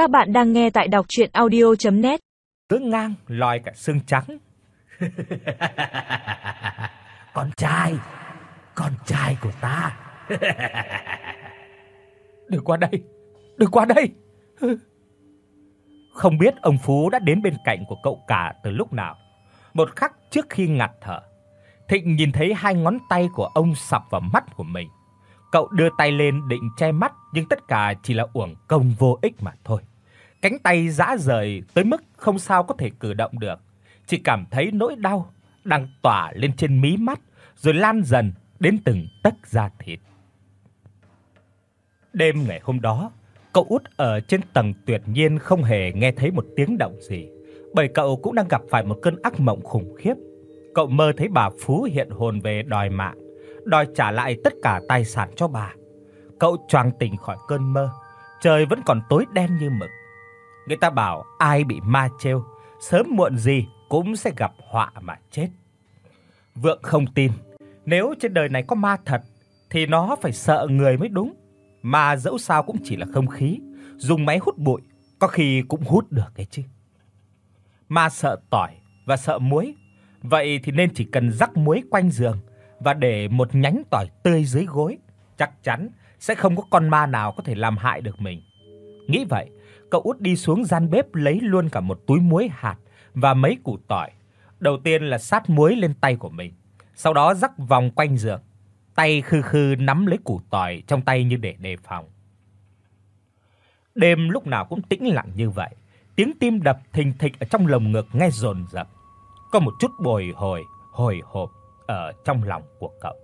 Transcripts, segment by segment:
Các bạn đang nghe tại đọc audio net Cứ ngang lòi cả xương trắng. con trai, con trai của ta. đừng qua đây, đừng qua đây. Không biết ông Phú đã đến bên cạnh của cậu cả từ lúc nào. Một khắc trước khi ngạt thở, Thịnh nhìn thấy hai ngón tay của ông sọc vào mắt của mình. Cậu đưa tay lên định che mắt, nhưng tất cả chỉ là uổng công vô ích mà thôi. Cánh tay rã rời tới mức không sao có thể cử động được, chỉ cảm thấy nỗi đau đang tỏa lên trên mí mắt rồi lan dần đến từng tấc da thịt. Đêm ngày hôm đó, cậu út ở trên tầng tuyệt nhiên không hề nghe thấy một tiếng động gì, bởi cậu cũng đang gặp phải một cơn ác mộng khủng khiếp. Cậu mơ thấy bà Phú hiện hồn về đòi mạng, đòi trả lại tất cả tài sản cho bà. Cậu choàng tỉnh khỏi cơn mơ, trời vẫn còn tối đen như mực. Người ta bảo ai bị ma trêu, sớm muộn gì cũng sẽ gặp họa mà chết. Vượng không tin, nếu trên đời này có ma thật thì nó phải sợ người mới đúng. Mà dẫu sao cũng chỉ là không khí, dùng máy hút bụi có khi cũng hút được cái chứ. Ma sợ tỏi và sợ muối, vậy thì nên chỉ cần rắc muối quanh giường và để một nhánh tỏi tươi dưới gối, chắc chắn sẽ không có con ma nào có thể làm hại được mình. Nghĩ vậy, cậu út đi xuống gian bếp lấy luôn cả một túi muối hạt và mấy củ tỏi. Đầu tiên là sát muối lên tay của mình, sau đó rắc vòng quanh giường, tay khư khư nắm lấy củ tỏi trong tay như để đề phòng. Đêm lúc nào cũng tĩnh lặng như vậy, tiếng tim đập thình thịch ở trong lồng ngực nghe dồn dập. Có một chút bồi hồi, hồi hộp ở trong lòng của cậu.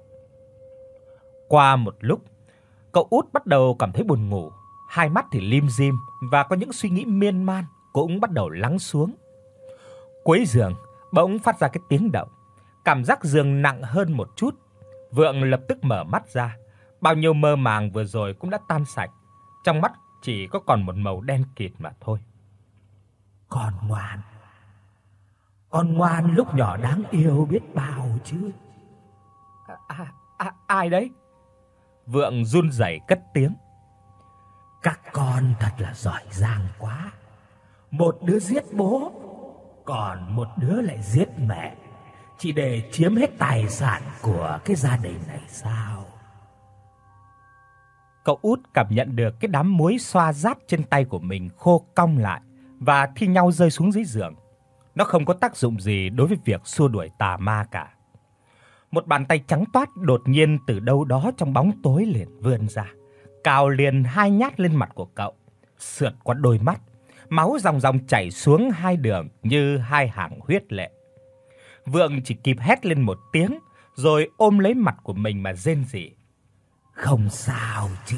Qua một lúc, cậu út bắt đầu cảm thấy buồn ngủ, hai mắt thì lim dim và có những suy nghĩ miên man cũng bắt đầu lắng xuống. Cuối giường bỗng phát ra cái tiếng động, cảm giác giường nặng hơn một chút. Vượng lập tức mở mắt ra, bao nhiêu mơ màng vừa rồi cũng đã tan sạch, trong mắt chỉ có còn một màu đen kịt mà thôi. Con ngoan. Con ngoan lúc nhỏ đáng yêu biết bao chứ. À, à, à ai đấy? Vượng run rẩy cất tiếng. Các con thật là giỏi giang quá. Một đứa giết bố, còn một đứa lại giết mẹ, chỉ để chiếm hết tài sản của cái gia đình này sao? Cậu út cảm nhận được cái đám muối xoa rát trên tay của mình khô cong lại và thi nhau rơi xuống dưới giường. Nó không có tác dụng gì đối với việc xua đuổi tà ma cả. Một bàn tay trắng toát đột nhiên từ đâu đó trong bóng tối liền vươn ra, cào liền hai nhát lên mặt của cậu, sượt qua đôi mắt, máu ròng ròng chảy xuống hai đường như hai hàng huyết lệ. Vượng chỉ kịp hét lên một tiếng rồi ôm lấy mặt của mình mà rên rỉ. Không sao chứ.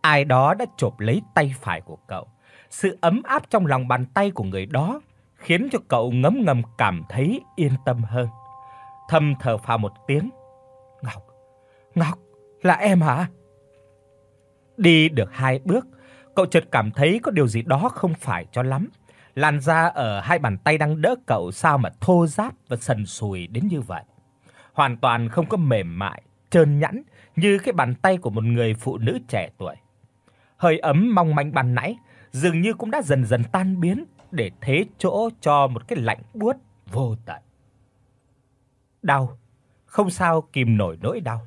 Ai đó đã chộp lấy tay phải của cậu. Sự ấm áp trong lòng bàn tay của người đó khiến cho cậu ngấm ngầm cảm thấy yên tâm hơn. Thầm thở phào một tiếng. "Ngọc, Ngọc, là em hả?" Đi được hai bước, cậu chợt cảm thấy có điều gì đó không phải cho lắm. Làn da ở hai bàn tay đang đỡ cậu sao mà thô ráp và sần sùi đến như vậy. Hoàn toàn không có mềm mại, trơn nhẵn như cái bàn tay của một người phụ nữ trẻ tuổi. Hơi ấm mong manh ban nãy dường như cũng đã dần dần tan biến để thế chỗ cho một cái lạnh buốt vô tận. Đau, không sao kìm nổi nỗi đau.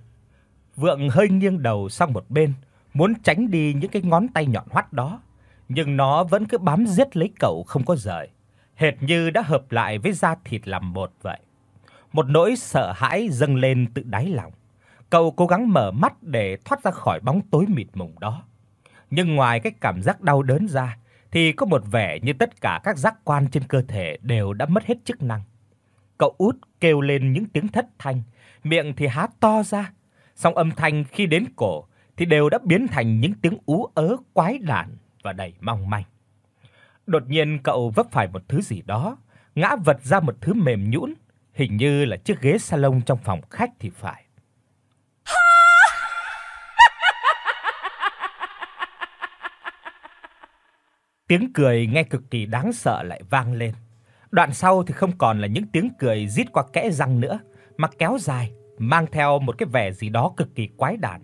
Vượng hơi nghiêng đầu sang một bên, muốn tránh đi những cái ngón tay nhọn hoắt đó, nhưng nó vẫn cứ bám giết lấy cậu không có rời, hệt như đã hợp lại với da thịt làm một vậy. Một nỗi sợ hãi dâng lên từ đáy lòng. Cậu cố gắng mở mắt để thoát ra khỏi bóng tối mịt mùng đó. Nhưng ngoài cái cảm giác đau đớn ra thì có một vẻ như tất cả các giác quan trên cơ thể đều đã mất hết chức năng. Cậu út kêu lên những tiếng thất thanh, miệng thì há to ra, song âm thanh khi đến cổ thì đều đã biến thành những tiếng ú ớ quái đản và đầy mong manh. Đột nhiên cậu vấp phải một thứ gì đó, ngã vật ra một thứ mềm nhũn, hình như là chiếc ghế salon trong phòng khách thì phải. Tiếng cười nghe cực kỳ đáng sợ lại vang lên. Đoạn sau thì không còn là những tiếng cười rít qua kẽ răng nữa, mà kéo dài, mang theo một cái vẻ gì đó cực kỳ quái đản.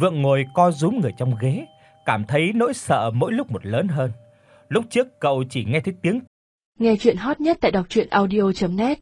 Vượng ngồi co rúm người trong ghế, cảm thấy nỗi sợ mỗi lúc một lớn hơn. Lúc trước cậu chỉ nghe thấy tiếng Nghe chuyện hot nhất tại đọc audio net